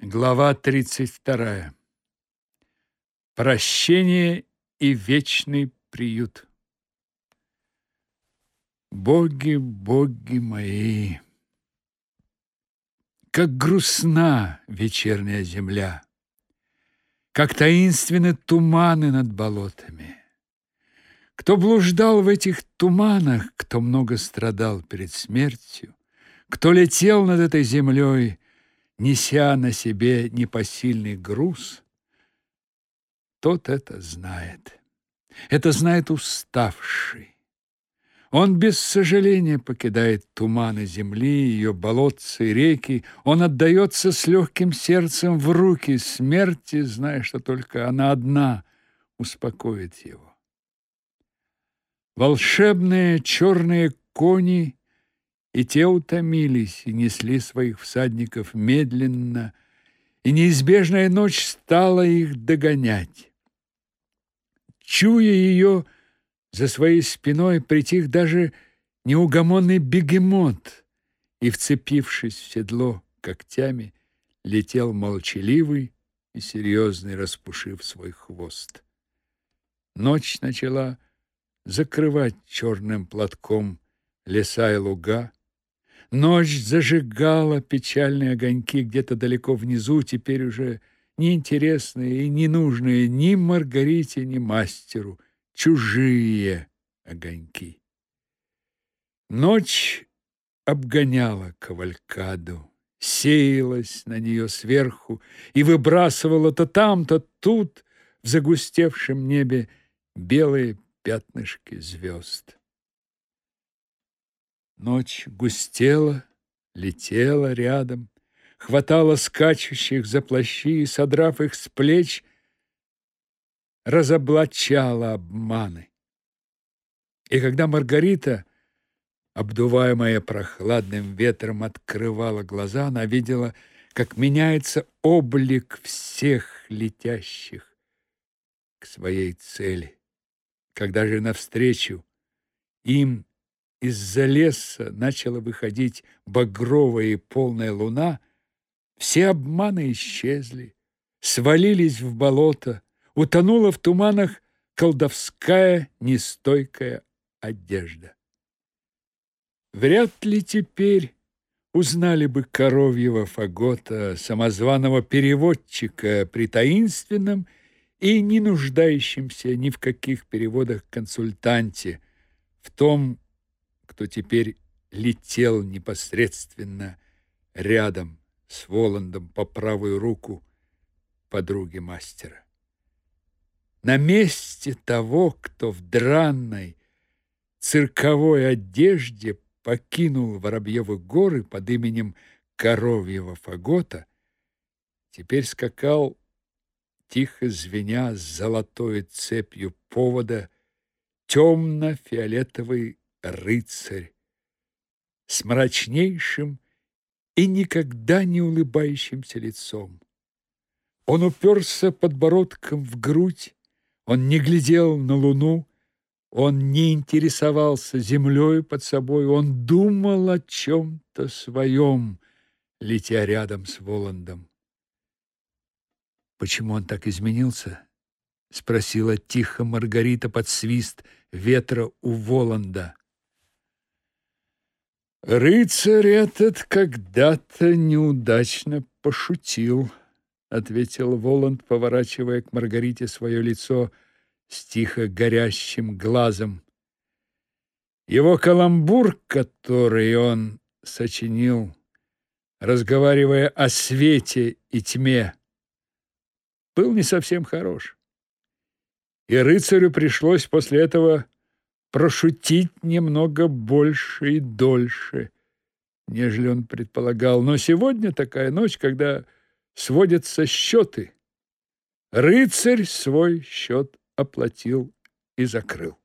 Глава 32. Прощение и вечный приют. Боги, боги мои, как грустна вечерняя земля, как таинственны туманы над болотами. Кто блуждал в этих туманах, кто много страдал перед смертью, кто летел над этой землей, неся на себе непосильный груз, тот это знает. Это знает уставший. Он без сожаления покидает туманы земли, ее болотца и реки. Он отдается с легким сердцем в руки смерти, зная, что только она одна успокоит его. Волшебные черные кони и те утомились и несли своих всадников медленно, и неизбежная ночь стала их догонять. Чуя ее за своей спиной, притих даже неугомонный бегемот, и, вцепившись в седло когтями, летел молчаливый и серьезный, распушив свой хвост. Ночь начала закрывать черным платком леса и луга, Ночь зажигала печальные огоньки где-то далеко внизу, теперь уже неинтересные и ненужные ни Маргарите, ни мастеру, чужие огоньки. Ночь обгоняла кавалькаду, сеялась на нее сверху и выбрасывала то там, то тут в загустевшем небе белые пятнышки звезд. Ночь густела, летела рядом, хватала скачущих за плащи и, содрав их с плеч, разоблачала обманы. И когда Маргарита, обдуваемая прохладным ветром, открывала глаза, она видела, как меняется облик всех летящих к своей цели. Когда же навстречу им из-за леса начала выходить багровая и полная луна, все обманы исчезли, свалились в болото, утонула в туманах колдовская нестойкая одежда. Вряд ли теперь узнали бы коровьего фагота, самозваного переводчика при таинственном и не нуждающемся ни в каких переводах консультанте, в том, кто теперь летел непосредственно рядом с Воландом по правую руку подруги мастера. На месте того, кто в дранной цирковой одежде покинул Воробьевы горы под именем Коровьего Фагота, теперь скакал, тихо звеня золотой цепью повода, темно-фиолетовый рыцарь с мрачнейшим и никогда не улыбающимся лицом. Он уперся подбородком в грудь, он не глядел на луну, он не интересовался землей под собой, он думал о чем-то своем, летя рядом с Воландом. Почему он так изменился? спросила тихо Маргарита под свист ветра у Воланда. Рыцарь этот когда-то неудачно пошутил, ответил Воланд, поворачивая к Маргарите свое лицо с тихо горящим глазом. Его каламбур, который он сочинил, разговаривая о свете и тьме, был не совсем хорош. И рыцарю пришлось после этого прошутить немного больше и дольше, нежели он предполагал. Но сегодня такая ночь, когда сводятся счеты. Рыцарь свой счет оплатил и закрыл.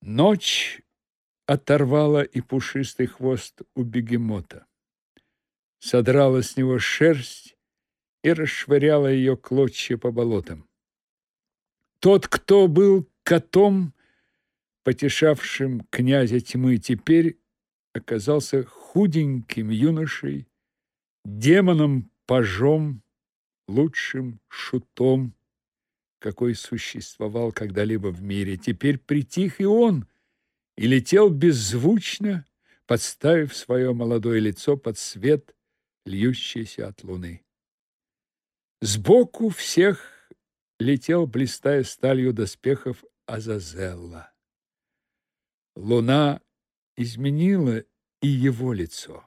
Ночь оторвала и пушистый хвост у бегемота. Содрала с него шерсть и расшвыряла ее клочья по болотам. Тот, кто был котом, потешавшим князя тьмы, теперь оказался худеньким юношей демоном-пажом, лучшим шутом, какой существовал когда-либо в мире. Теперь притих и он, и летел беззвучно, подставив свое молодое лицо под свет, льющийся от луны. Сбоку всех летел, блистая сталью доспехов, Азазелла. Луна изменила и его лицо.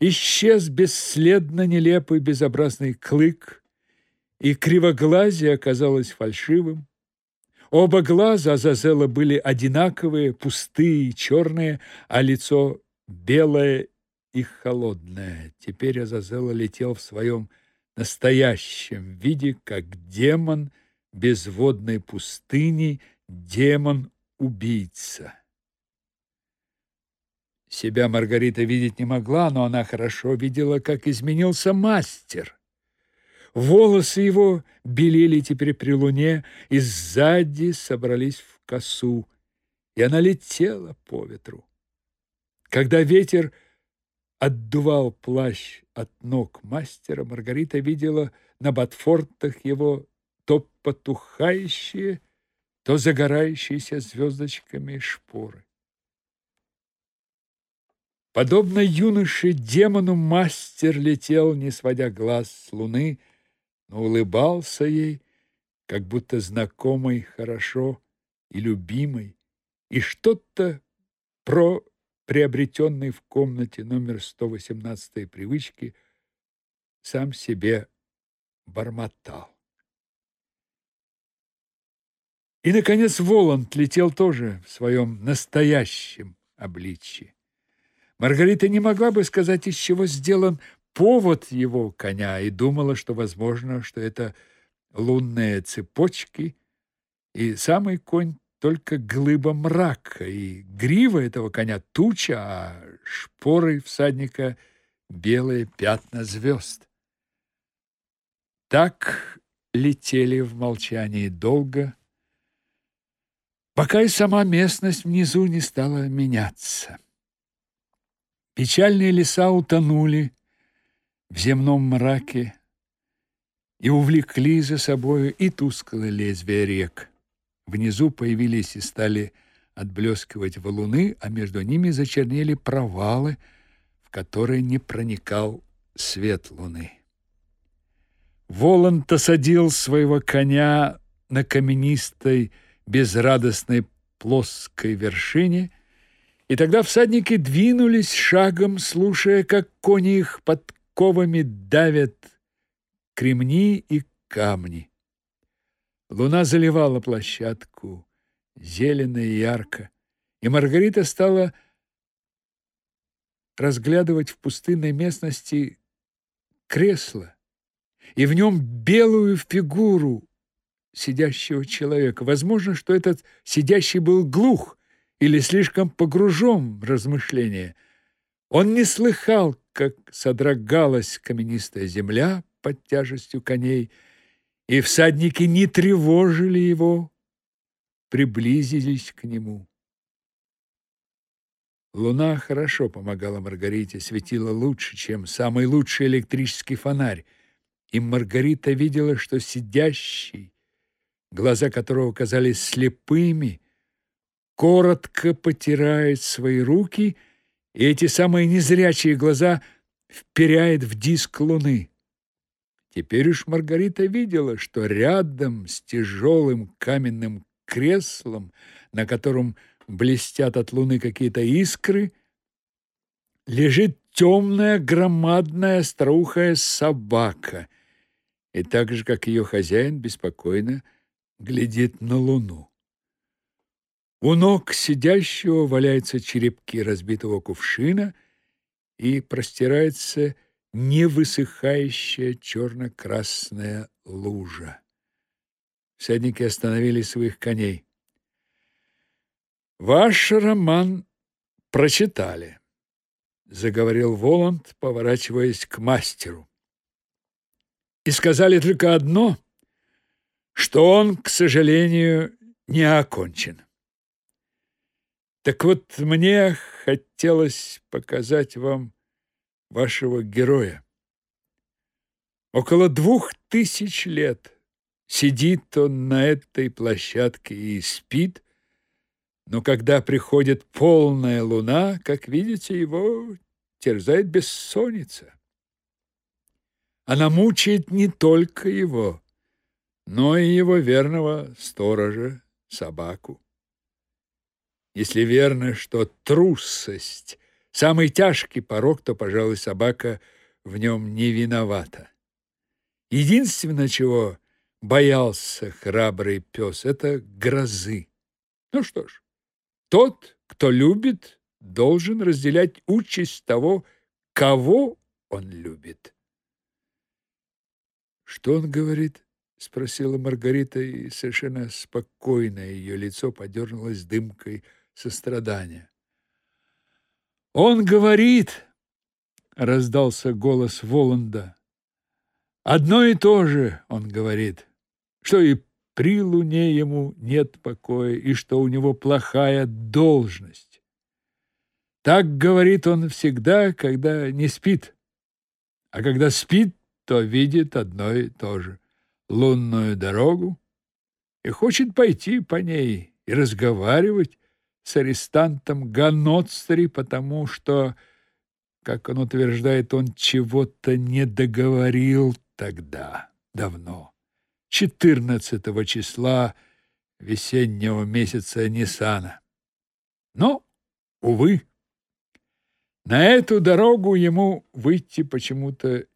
Исчез бесследно нелепый безобразный клык, и кривоглазие оказалось фальшивым. Оба глаза Азазела были одинаковые, пустые и черные, а лицо белое и холодное. Теперь Азазела летел в своем настоящем виде, как демон безводной пустыни, демон-убийца. Себя Маргарита видеть не могла, но она хорошо видела, как изменился мастер. Волосы его белели теперь при луне, и сзади собрались в косу, и она летела по ветру. Когда ветер отдувал плащ от ног мастера, Маргарита видела на ботфортах его то потухающие, то загорающиеся звездочками шпоры. Подобно юноше-демону мастер летел, не сводя глаз с луны, но улыбался ей, как будто знакомой хорошо и любимой, и что-то про приобретенной в комнате номер 118 привычки сам себе бормотал. И, наконец, Воланд летел тоже в своем настоящем обличье. Маргарита не могла бы сказать, из чего сделан повод его коня, и думала, что возможно, что это лунные цепочки, и самый конь только глыба мрака, и грива этого коня туча, а шпоры всадника белые пятна звезд. Так летели в молчании долго, пока и сама местность внизу не стала меняться. Печальные леса утонули в земном мраке и увлекли за собою и тусклое лезвие рек. Внизу появились и стали отблескивать валуны, а между ними зачернели провалы, в которые не проникал свет луны. Воланд осадил своего коня на каменистой, безрадостной плоской вершине – и тогда всадники двинулись шагом, слушая, как кони их подковами давят кремни и камни. Луна заливала площадку, зелено и ярко, и Маргарита стала разглядывать в пустынной местности кресло и в нем белую фигуру сидящего человека. Возможно, что этот сидящий был глух, или слишком погружен в размышления. Он не слыхал, как содрогалась каменистая земля под тяжестью коней, и всадники не тревожили его, приблизились к нему. Луна хорошо помогала Маргарите, светила лучше, чем самый лучший электрический фонарь, и Маргарита видела, что сидящий, глаза которого казались слепыми, коротко потирает свои руки, и эти самые незрячие глаза вперяет в диск луны. Теперь уж Маргарита видела, что рядом с тяжелым каменным креслом, на котором блестят от луны какие-то искры, лежит темная громадная старухая собака, и так же, как ее хозяин, беспокойно глядит на луну. У ног сидящего валяются черепки разбитого кувшина и простирается невысыхающая черно-красная лужа. Всадники остановили своих коней. «Ваш роман прочитали», — заговорил Воланд, поворачиваясь к мастеру. «И сказали только одно, что он, к сожалению, не окончен». Так вот, мне хотелось показать вам вашего героя. Около двух тысяч лет сидит он на этой площадке и спит, но когда приходит полная луна, как видите, его терзает бессонница. Она мучает не только его, но и его верного сторожа, собаку. Если верно, что трусость – самый тяжкий порок, то, пожалуй, собака в нем не виновата. Единственное, чего боялся храбрый пес, это грозы. Ну что ж, тот, кто любит, должен разделять участь того, кого он любит. Что он говорит? спросила Маргарита, и совершенно спокойно ее лицо подернулось дымкой сострадания. Он говорит, раздался голос Воланда. Одно и то же, он говорит, что и при луне ему нет покоя, и что у него плохая должность. Так говорит он всегда, когда не спит. А когда спит, то видит одно и то же — лунную дорогу и хочет пойти по ней и разговаривать с арестантом Ганоцтери, потому что, как он утверждает, он чего-то не договорил тогда, давно. 14 числа весеннего месяца Ниссана. Но, увы, на эту дорогу ему выйти почему-то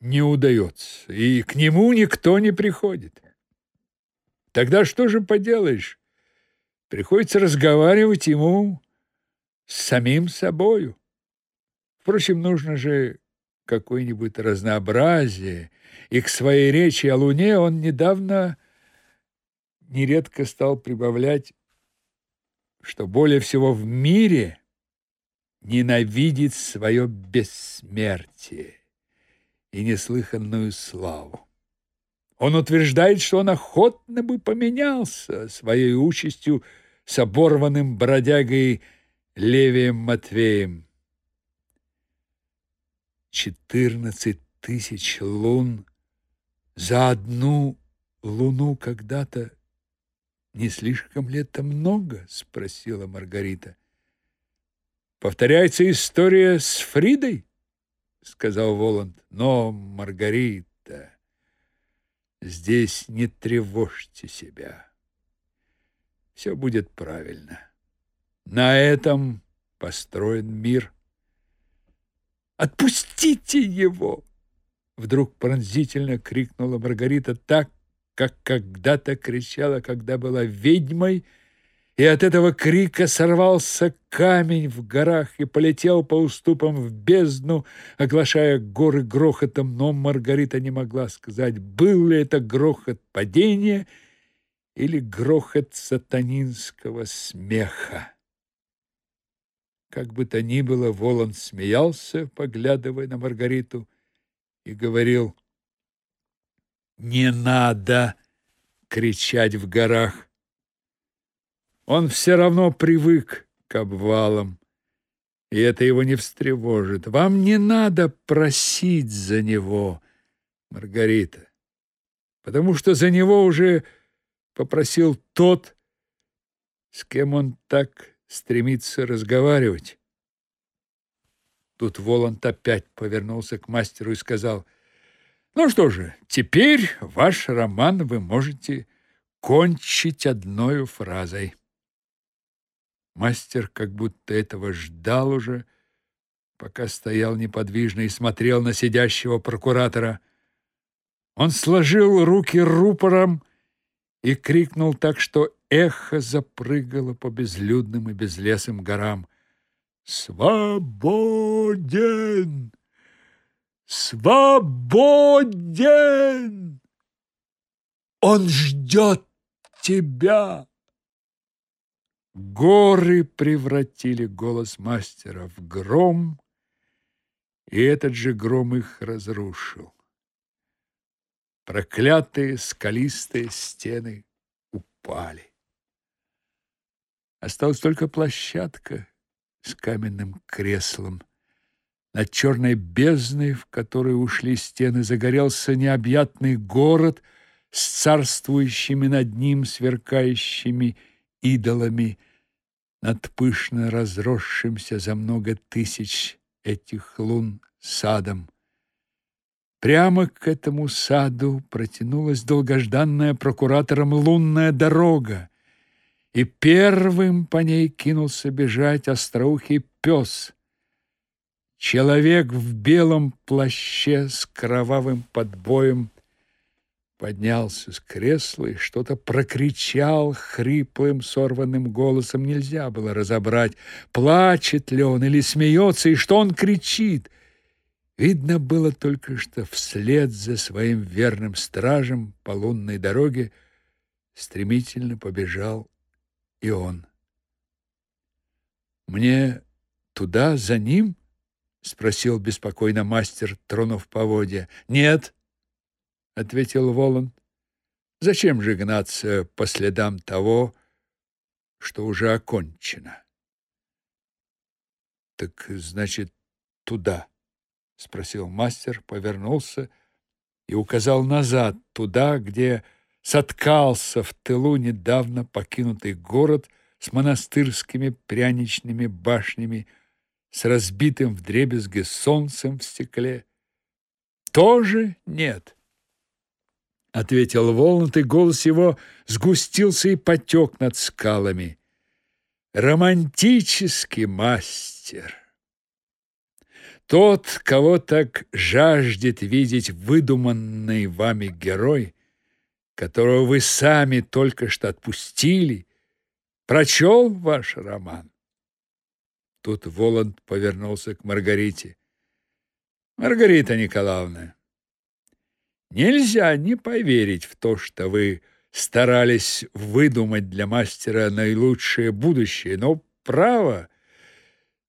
не удается, и к нему никто не приходит. Тогда что же поделаешь? Приходится разговаривать ему с самим собою. Впрочем, нужно же какое-нибудь разнообразие, и к своей речи о Луне он недавно нередко стал прибавлять, что более всего в мире ненавидит свое бессмертие и неслыханную славу. Он утверждает, что он охотно бы поменялся своей участью с оборванным бродягой Левием Матвеем. Четырнадцать тысяч лун за одну луну когда-то не слишком ли это много? спросила Маргарита. Повторяется история с Фридой, сказал Воланд. Но, Маргарита, здесь не тревожьте себя. Все будет правильно. На этом построен мир. Отпустите его! Вдруг пронзительно крикнула Маргарита так, как когда-то кричала, когда была ведьмой, и от этого крика сорвался камень в горах и полетел по уступам в бездну, оглашая горы грохотом, но Маргарита не могла сказать, был ли это грохот падения или грохот сатанинского смеха. Как бы то ни было, Воланд смеялся, поглядывая на Маргариту, и говорил, «Не надо кричать в горах!» Он все равно привык к обвалам, и это его не встревожит. Вам не надо просить за него, Маргарита, потому что за него уже попросил тот, с кем он так стремится разговаривать. Тут Воланд опять повернулся к мастеру и сказал, «Ну что же, теперь ваш роман вы можете кончить одной фразой». Мастер как будто этого ждал уже, пока стоял неподвижно и смотрел на сидящего прокуратора. Он сложил руки рупором и крикнул так, что эхо запрыгало по безлюдным и безлесым горам. «Свободен! Свободен! Он ждет тебя!» Горы превратили голос мастера в гром, и этот же гром их разрушил. Проклятые скалистые стены упали. Осталась только площадка с каменным креслом, Над черной бездной, в которую ушли стены, загорелся необъятный город с царствующими над ним сверкающими идолами, над пышно разросшимся за много тысяч этих лун садом. Прямо к этому саду протянулась долгожданная прокуратором лунная дорога, и первым по ней кинулся бежать остроухий пес. Человек в белом плаще с кровавым подбоем поднялся с кресла и что-то прокричал хриплым, сорванным голосом. Нельзя было разобрать, плачет ли он или смеется, и что он кричит. Видно было только, что вслед за своим верным стражем по лунной дороге стремительно побежал и он. «Мне туда, за ним?» — спросил беспокойно мастер, тронув поводья. «Нет», — ответил Воланд. «Зачем же гнаться по следам того, что уже окончено?» «Так, значит, туда?» — спросил мастер, повернулся и указал назад, туда, где соткался в тылу недавно покинутый город с монастырскими пряничными башнями, с разбитым вдребезги солнцем в стекле? Тоже нет. Ответил Волнут, и голос его сгустился и потек над скалами. Романтический мастер. Тот, кого так жаждет видеть выдуманный вами герой, которого вы сами только что отпустили, прочел ваш роман. Тут Воланд повернулся к Маргарите. Маргарита Николаевна, нельзя не поверить в то, что вы старались выдумать для мастера наилучшее будущее, но право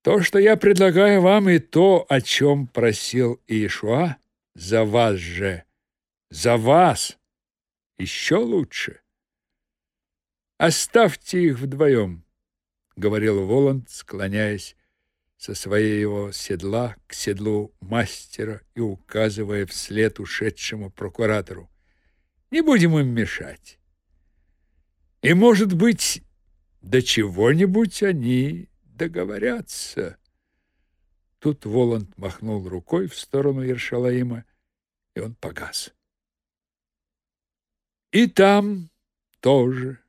то, что я предлагаю вам, и то, о чем просил Иешуа, за вас же, за вас еще лучше. Оставьте их вдвоем, говорил Воланд, склоняясь со своего седла к седлу мастера и указывая вслед ушедшему прокуратору. Не будем им мешать. И, может быть, до чего-нибудь они договорятся. Тут Воланд махнул рукой в сторону Ершалаима, и он погас. И там тоже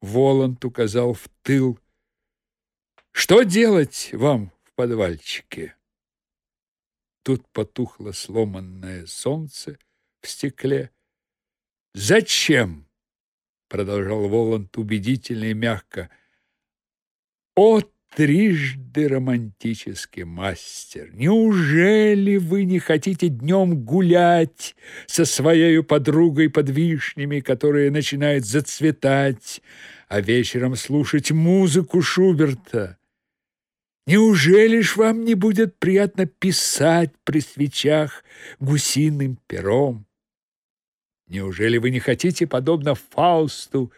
Воланд указал в тыл. Что делать вам в подвальчике? Тут потухло сломанное солнце в стекле. Зачем? продолжал Воланд убедительно и мягко. О трижды романтический мастер, неужели вы не хотите днем гулять со своей подругой под вишнями, которая начинает зацветать, а вечером слушать музыку Шуберта? Неужели ж вам не будет приятно писать при свечах гусиным пером? Неужели вы не хотите, подобно Фаусту,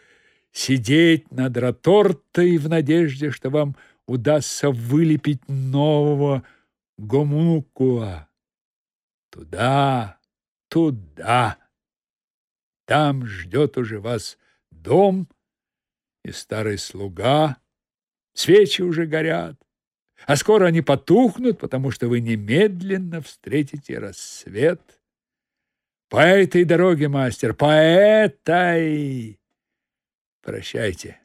сидеть над ротортой в надежде, что вам удастся вылепить нового гомункула. Туда, туда. Там ждет уже вас дом и старый слуга. Свечи уже горят, а скоро они потухнут, потому что вы немедленно встретите рассвет. По этой дороге, мастер, по этой! Прощайте.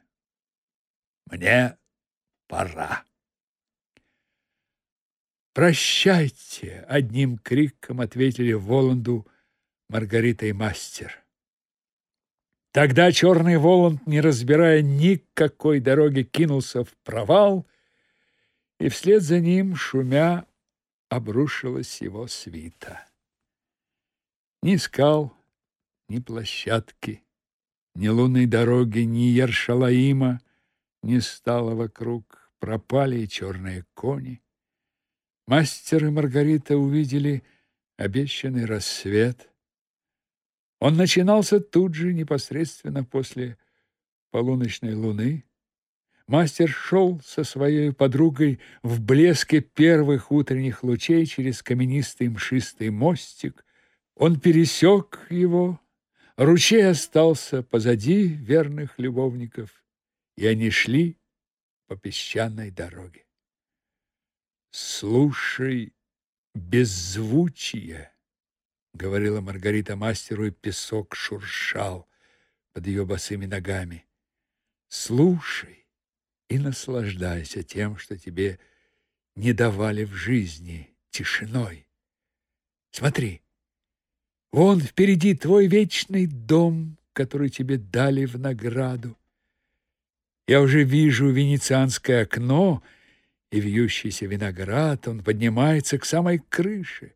Мне пора. Прощайте, одним криком ответили Воланду Маргарита и мастер. Тогда черный Воланд, не разбирая никакой дороги, кинулся в провал, и вслед за ним, шумя, обрушилась его свита. Ни скал, ни площадки, ни лунной дороги, ни Ершалаима не стало вокруг, пропали и черные кони. Мастер и Маргарита увидели обещанный рассвет. Он начинался тут же, непосредственно после полуночной луны. Мастер шел со своей подругой в блеске первых утренних лучей через каменистый мшистый мостик. Он пересек его, ручей остался позади верных любовников, и они шли по песчаной дороге. «Слушай беззвучие», — говорила Маргарита мастеру, и песок шуршал под ее босыми ногами. «Слушай, и наслаждайся тем, что тебе не давали в жизни тишиной. Смотри, вон впереди твой вечный дом, который тебе дали в награду. Я уже вижу венецианское окно и вьющийся виноград, он поднимается к самой крыше.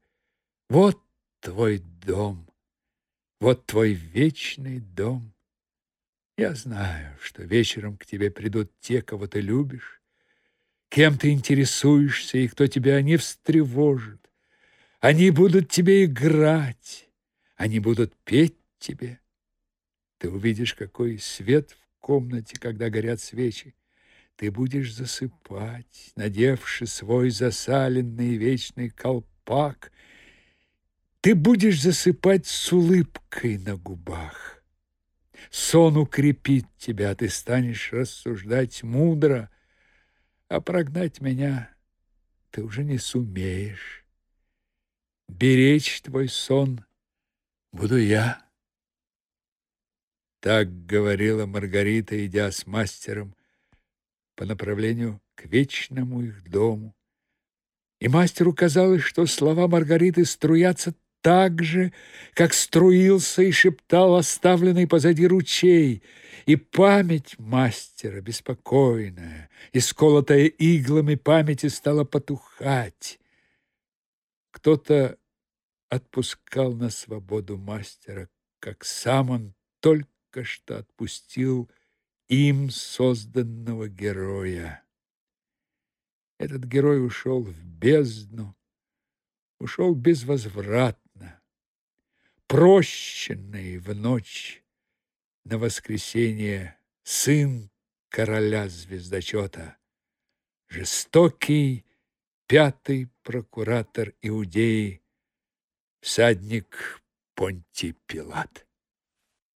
Вот твой дом, вот твой вечный дом. Я знаю, что вечером к тебе придут те, кого ты любишь, кем ты интересуешься и кто тебя не встревожит. Они будут тебе играть, они будут петь тебе. Ты увидишь, какой свет комнате, когда горят свечи. Ты будешь засыпать, надевши свой засаленный вечный колпак. Ты будешь засыпать с улыбкой на губах. Сон укрепит тебя, ты станешь рассуждать мудро, а прогнать меня ты уже не сумеешь. Беречь твой сон буду я. Так говорила Маргарита, идя с мастером по направлению к вечному их дому. И мастеру казалось, что слова Маргариты струятся так же, как струился и шептал оставленный позади ручей, и память мастера, беспокойная, исколотая иглами памяти, стала потухать. Кто-то отпускал на свободу мастера, как сам он только что отпустил им созданного героя. Этот герой ушел в бездну, ушел безвозвратно, прощенный в ночь на воскресенье сын короля звездочета, жестокий пятый прокуратор Иудеи, всадник Понтий Пилат.